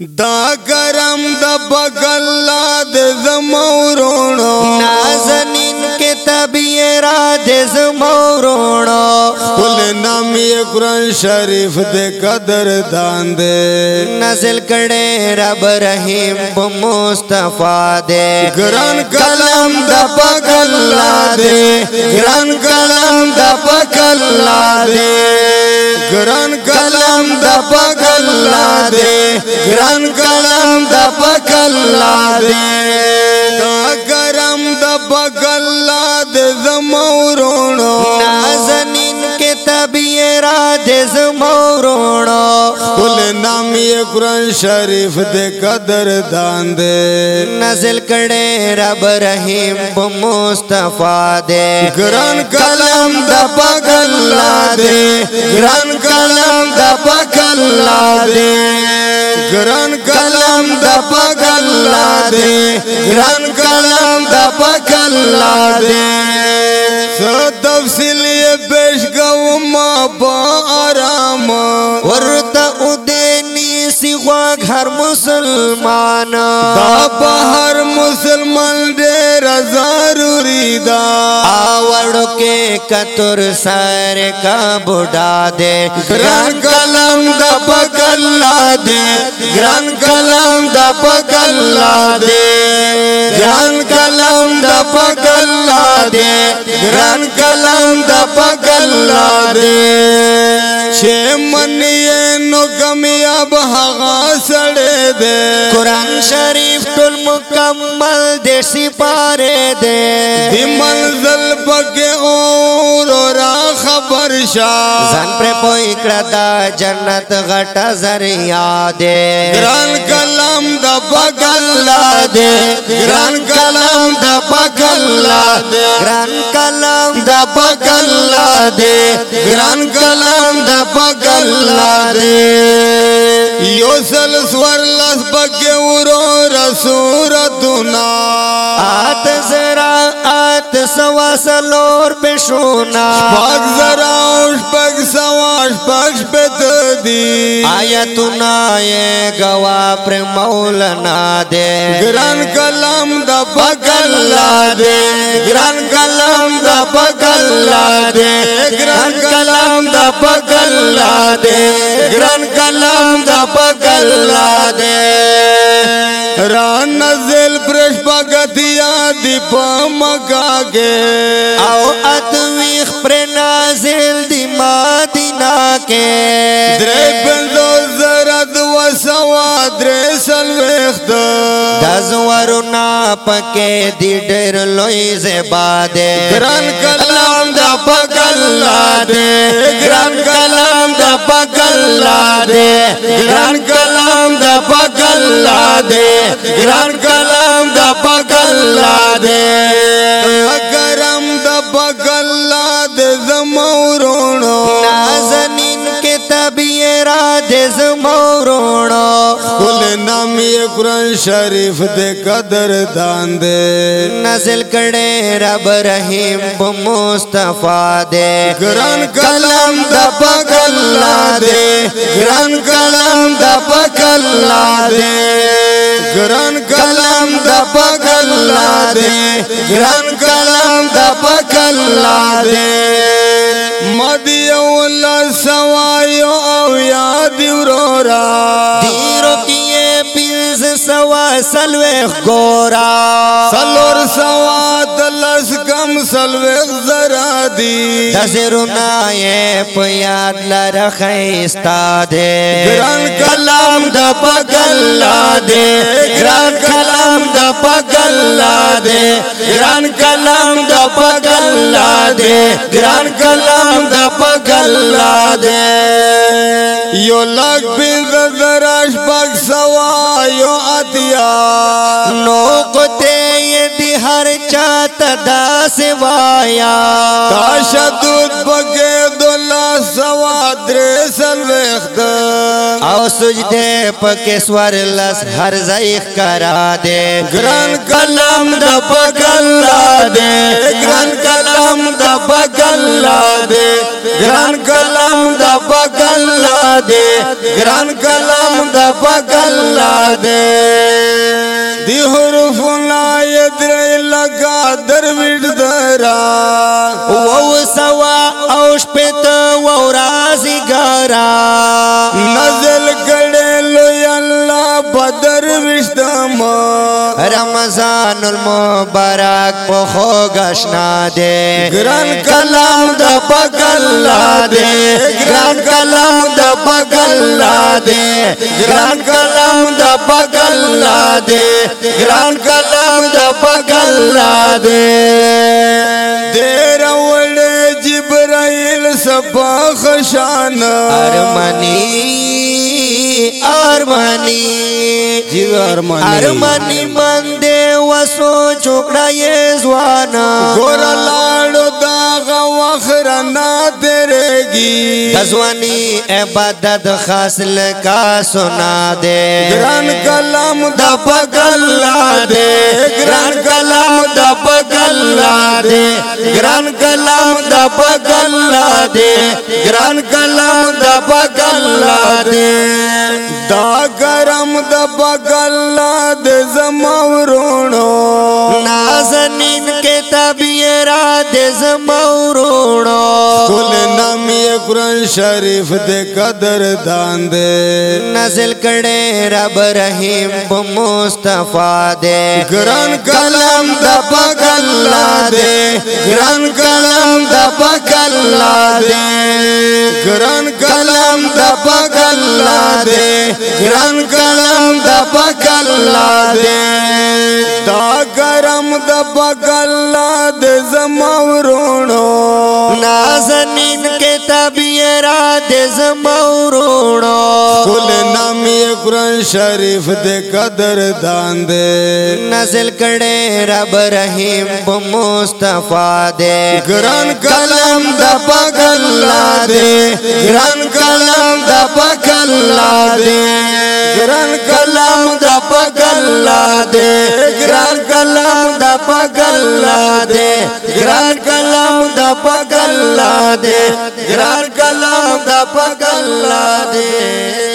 دا گرم د بغل لا د زمورونو نازنین کې طبيع را د زمورونو خپل نام یې قران شریف د قدر دان دے نازل کړي رب رحیم په مصطفی دے ګران کلم د بغل لا دے ګران کلم د بغل لا دے ګران کلم د بغل گرن کرم دا پکل دے دا گرم دا پکل دے زمورونو نازنین کے تبیے را دے زمورونا کل نام یہ قرآن شریف دے قدر دان دے نزل کڑے رب رحیم و مصطفیٰ دے گرن کلم دا پکل لا دے گرن کلم دا پکل دے ګران کلام د پګل لا دې ګران کلام د پګل لا دې څه تفصیل یې پېښ کوم په آرام ورته ودېنی سی غوږ هر مسلمان دا په هر مسلمان ډېر ضروري ده کے کتر سر کا بڑھا دے گرن کلم دا پگلا دے گرن کلم دا پگلا دے گرن کلم دا پگلا دے گرن کلم دا پگلا دے چھے منیے نو گمی اب ہغا سڑے دے قرآن شریف دستر مکمل دے سپارے دے دی منزل پکے اور اور خبر شاہ زن پر پوئی کرتا جنت غٹا ذریعہ دے گران کلام دا پکلا دے گران کلام دا پکلا دے گران کلام دا پکلا دے گران کلام دا پکلا دے یو سل سور لاس پکې ورو رسورتنا آت زرا آت سوا سلور پښونا پاک زرا اوش پاک سوا پاک پت دی آیتنا یې غوا پر مولانا دے ګران کلام د پاک الله دے ګران بغل لا دے گران کلام دا بغل لا دے گران کلام دا بغل لا دے ران نزل برش بغتیا دی پمگا گے او اتویخ پر نازل دی مادینہ کے درے بندو زرد و سوا درے سلویخ دا دازوارو نا پکے دی لو سے بادام د پگل لا دے گرن کلام دا پگل لا دے گرانک کلام دا پگل لا دے گرہن کلام دا پگل لا دے نام یہ قرآن شریف دے قدر دان دے نزل کڑے رب رحیم مصطفیٰ دے گران کلم دا پک اللہ دے گران کلم دا پک اللہ دے گران کلم دا پک اللہ دے گران کلم دا پک اللہ دے مدی اول سوایو او یادی ورورا سلویخ گورا سلور سوا دلس کم سلویخ زرا دی دزرنا اے پیاد لرخ ایستا دے گران کلام دا پگلا دے گران کلام دا پگلا دے گران کلام دا پگلا دے گران کلام دا پگلا کلا دے یو لگ پیز درش بگ سوا یو اتیا نو کو تے یہ دی ہر چاہتا دا سوایا تاشدود بگے دولا سوا درے سلویخ دا او سجدے پکے سوار لس ہر زائخ کرا دے گران کلام دا پگلا دے گران کلام دا پگلا دے گران کلام دا پگلا دے گران کلام دا پگلا دے دی حروف نائے درے در میټ درا او سوا او شپت او رازی ګرا نزل کړل الله بدر وشتم رمضان المبارک په خوګشنا دے ګران کلام د بگل راد بگل راد کا نمل رادل راد دے گران دا دے دیر وڑے جبرائیل سبا خشان ارمانی رے جب ارمانی سب جی، خوشان وسو چکڑا یہ زوانا سوانا عبادت گیسل کا سنا دے گران کلام دا پگلا دے گران کلام دا پگلا دے گران کلام دا پگلا دے گران کلام دا پگلا دے گرم دا پگلا دے کے کتاب یې را دې زموروړو خپل نام یې قران شریف دې قدر دان دې نازل کړي رب رحیم په مصطفی دې ګران کلام د پاک الله دې ګران کلام د پاک الله دې ګران کلام د پاک الله دې ګران کلام د پاک الله دې سلام د بغل د زمورونو نازنین کتاب یې را د زمورونو خل نام یې قران شریف د قدر دان دې نازل کړي رب رحیم په مصطفی دې ګران کلام د بغل دې ګران کلام د بغل دې ګران کلام د بغل دې دا پګلا دے ګران کلام دا پګلا دے ګران کلام دا پګلا دے